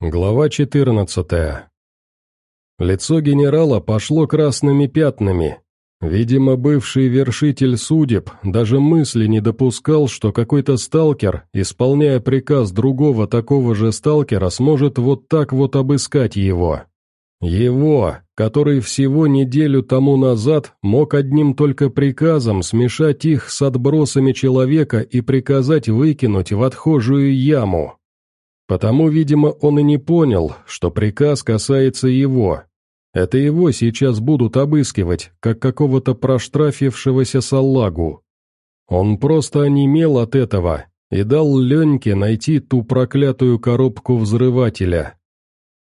Глава 14. Лицо генерала пошло красными пятнами. Видимо, бывший вершитель судеб даже мысли не допускал, что какой-то сталкер, исполняя приказ другого такого же сталкера, сможет вот так вот обыскать его. Его, который всего неделю тому назад мог одним только приказом смешать их с отбросами человека и приказать выкинуть в отхожую яму. Потому, видимо, он и не понял, что приказ касается его. Это его сейчас будут обыскивать, как какого-то проштрафившегося салагу. Он просто онемел от этого и дал Леньке найти ту проклятую коробку взрывателя.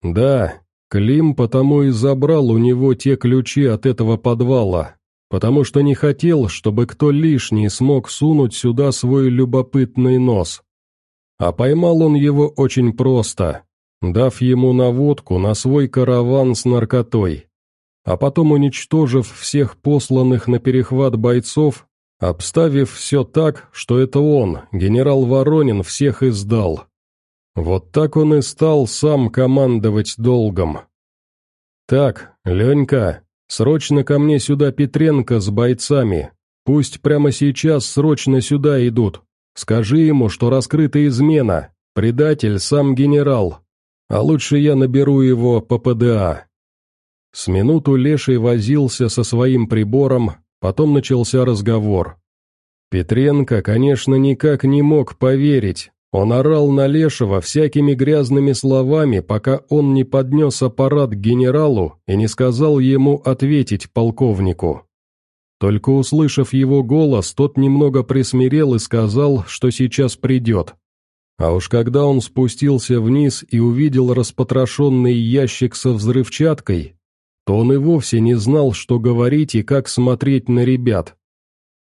Да, Клим потому и забрал у него те ключи от этого подвала, потому что не хотел, чтобы кто лишний смог сунуть сюда свой любопытный нос. А поймал он его очень просто, дав ему наводку на свой караван с наркотой. А потом, уничтожив всех посланных на перехват бойцов, обставив все так, что это он, генерал Воронин, всех издал. Вот так он и стал сам командовать долгом. «Так, Ленька, срочно ко мне сюда Петренко с бойцами. Пусть прямо сейчас срочно сюда идут. Скажи ему, что раскрыта измена, предатель сам генерал, а лучше я наберу его по ПДА». С минуту Леший возился со своим прибором, потом начался разговор. Петренко, конечно, никак не мог поверить. Он орал на Лешего всякими грязными словами, пока он не поднес аппарат к генералу и не сказал ему ответить полковнику. Только услышав его голос, тот немного присмирел и сказал, что сейчас придет. А уж когда он спустился вниз и увидел распотрошенный ящик со взрывчаткой, то он и вовсе не знал, что говорить и как смотреть на ребят.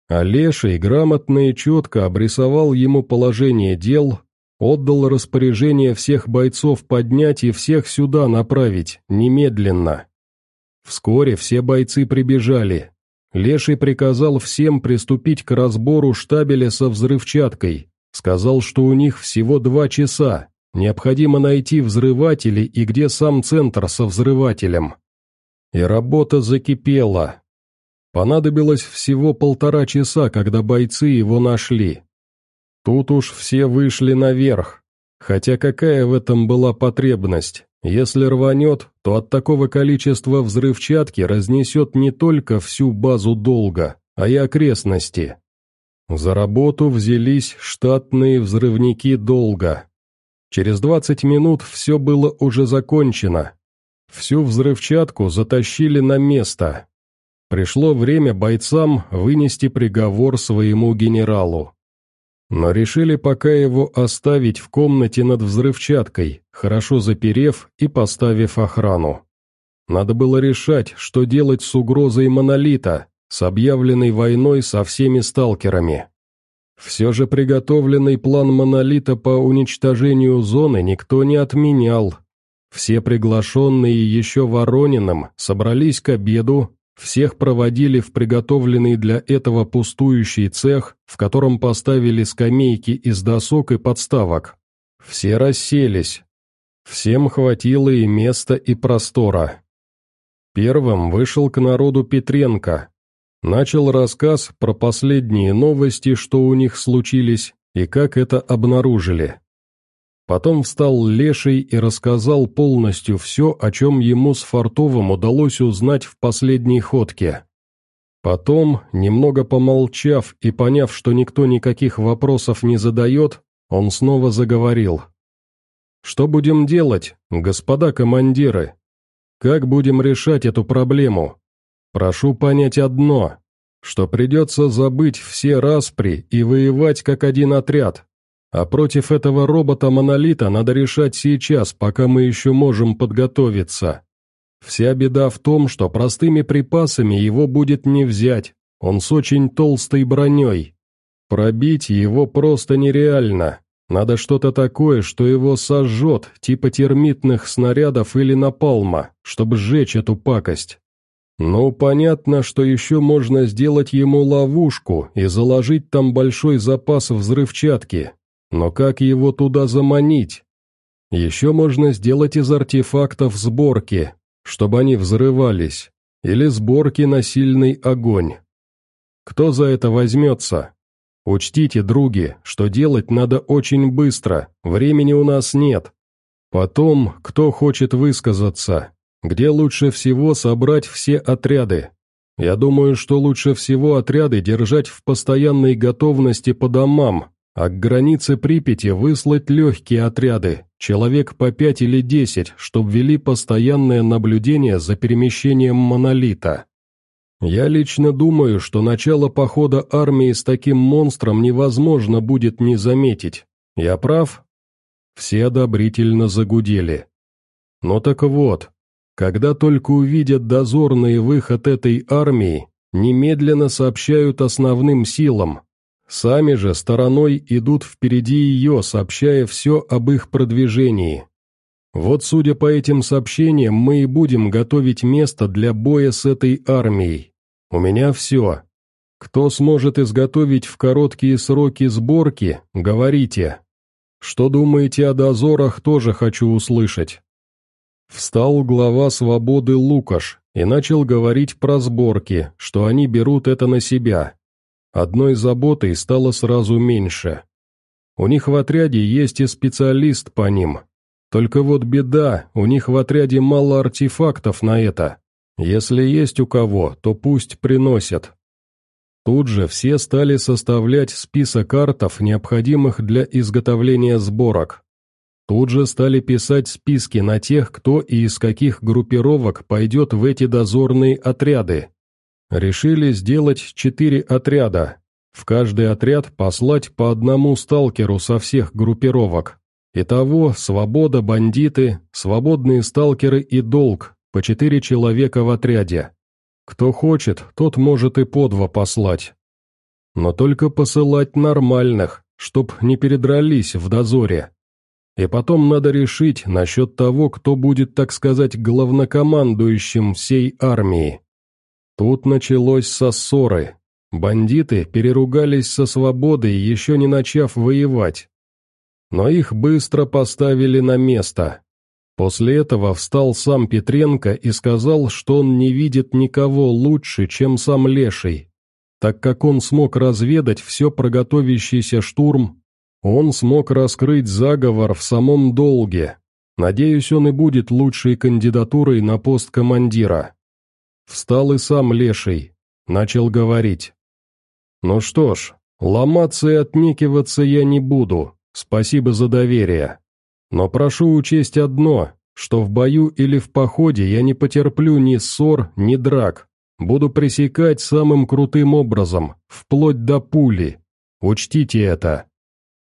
А Леший грамотно и четко обрисовал ему положение дел, отдал распоряжение всех бойцов поднять и всех сюда направить, немедленно. Вскоре все бойцы прибежали, Леший приказал всем приступить к разбору штабеля со взрывчаткой. Сказал, что у них всего два часа. Необходимо найти взрыватели и где сам центр со взрывателем. И работа закипела. Понадобилось всего полтора часа, когда бойцы его нашли. Тут уж все вышли наверх. Хотя какая в этом была потребность? Если рванет, то от такого количества взрывчатки разнесет не только всю базу долга, а и окрестности. За работу взялись штатные взрывники долга. Через 20 минут все было уже закончено. Всю взрывчатку затащили на место. Пришло время бойцам вынести приговор своему генералу но решили пока его оставить в комнате над взрывчаткой, хорошо заперев и поставив охрану. Надо было решать, что делать с угрозой монолита, с объявленной войной со всеми сталкерами. Все же приготовленный план монолита по уничтожению зоны никто не отменял. Все приглашенные еще Ворониным собрались к обеду, всех проводили в приготовленный для этого пустующий цех, в котором поставили скамейки из досок и подставок. Все расселись. Всем хватило и места, и простора. Первым вышел к народу Петренко. Начал рассказ про последние новости, что у них случились, и как это обнаружили. Потом встал Леший и рассказал полностью все, о чем ему с Фартовым удалось узнать в последней ходке. Потом, немного помолчав и поняв, что никто никаких вопросов не задает, он снова заговорил. «Что будем делать, господа командиры? Как будем решать эту проблему? Прошу понять одно, что придется забыть все распри и воевать как один отряд, а против этого робота-монолита надо решать сейчас, пока мы еще можем подготовиться. Вся беда в том, что простыми припасами его будет не взять, он с очень толстой броней. Пробить его просто нереально. Надо что-то такое, что его сожжет, типа термитных снарядов или напалма, чтобы сжечь эту пакость. Ну, понятно, что еще можно сделать ему ловушку и заложить там большой запас взрывчатки, но как его туда заманить? Еще можно сделать из артефактов сборки, чтобы они взрывались, или сборки на сильный огонь. Кто за это возьмется? Учтите, други, что делать надо очень быстро, времени у нас нет. Потом, кто хочет высказаться, где лучше всего собрать все отряды. Я думаю, что лучше всего отряды держать в постоянной готовности по домам, а к границе Припяти выслать легкие отряды, человек по пять или десять, чтобы вели постоянное наблюдение за перемещением монолита. Я лично думаю, что начало похода армии с таким монстром невозможно будет не заметить. Я прав? Все одобрительно загудели. Но так вот, когда только увидят дозорный выход этой армии, немедленно сообщают основным силам, Сами же стороной идут впереди ее, сообщая все об их продвижении. Вот судя по этим сообщениям, мы и будем готовить место для боя с этой армией. У меня все. Кто сможет изготовить в короткие сроки сборки, говорите. Что думаете о дозорах, тоже хочу услышать. Встал глава свободы Лукаш и начал говорить про сборки, что они берут это на себя. Одной заботой стало сразу меньше. У них в отряде есть и специалист по ним. Только вот беда, у них в отряде мало артефактов на это. Если есть у кого, то пусть приносят. Тут же все стали составлять список артов, необходимых для изготовления сборок. Тут же стали писать списки на тех, кто и из каких группировок пойдет в эти дозорные отряды. Решили сделать четыре отряда, в каждый отряд послать по одному сталкеру со всех группировок. Итого «Свобода», «Бандиты», «Свободные сталкеры» и «Долг» по четыре человека в отряде. Кто хочет, тот может и по два послать. Но только посылать нормальных, чтоб не передрались в дозоре. И потом надо решить насчет того, кто будет, так сказать, главнокомандующим всей армии. Тут началось со ссоры. Бандиты переругались со свободой, еще не начав воевать. Но их быстро поставили на место. После этого встал сам Петренко и сказал, что он не видит никого лучше, чем сам Леший. Так как он смог разведать все про готовящийся штурм, он смог раскрыть заговор в самом долге. Надеюсь, он и будет лучшей кандидатурой на пост командира. Встал и сам леший. Начал говорить. «Ну что ж, ломаться и отнекиваться я не буду, спасибо за доверие. Но прошу учесть одно, что в бою или в походе я не потерплю ни ссор, ни драк. Буду пресекать самым крутым образом, вплоть до пули. Учтите это.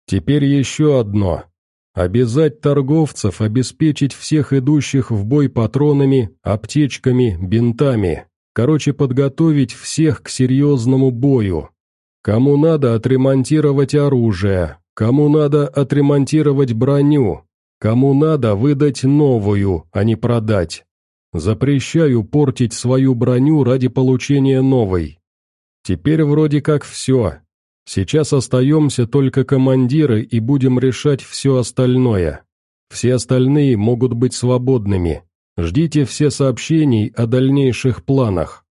Теперь еще одно. Обязать торговцев обеспечить всех идущих в бой патронами, аптечками, бинтами. Короче, подготовить всех к серьезному бою. Кому надо отремонтировать оружие, кому надо отремонтировать броню, кому надо выдать новую, а не продать. Запрещаю портить свою броню ради получения новой. Теперь вроде как все. Сейчас остаемся только командиры и будем решать все остальное. Все остальные могут быть свободными. Ждите все сообщений о дальнейших планах.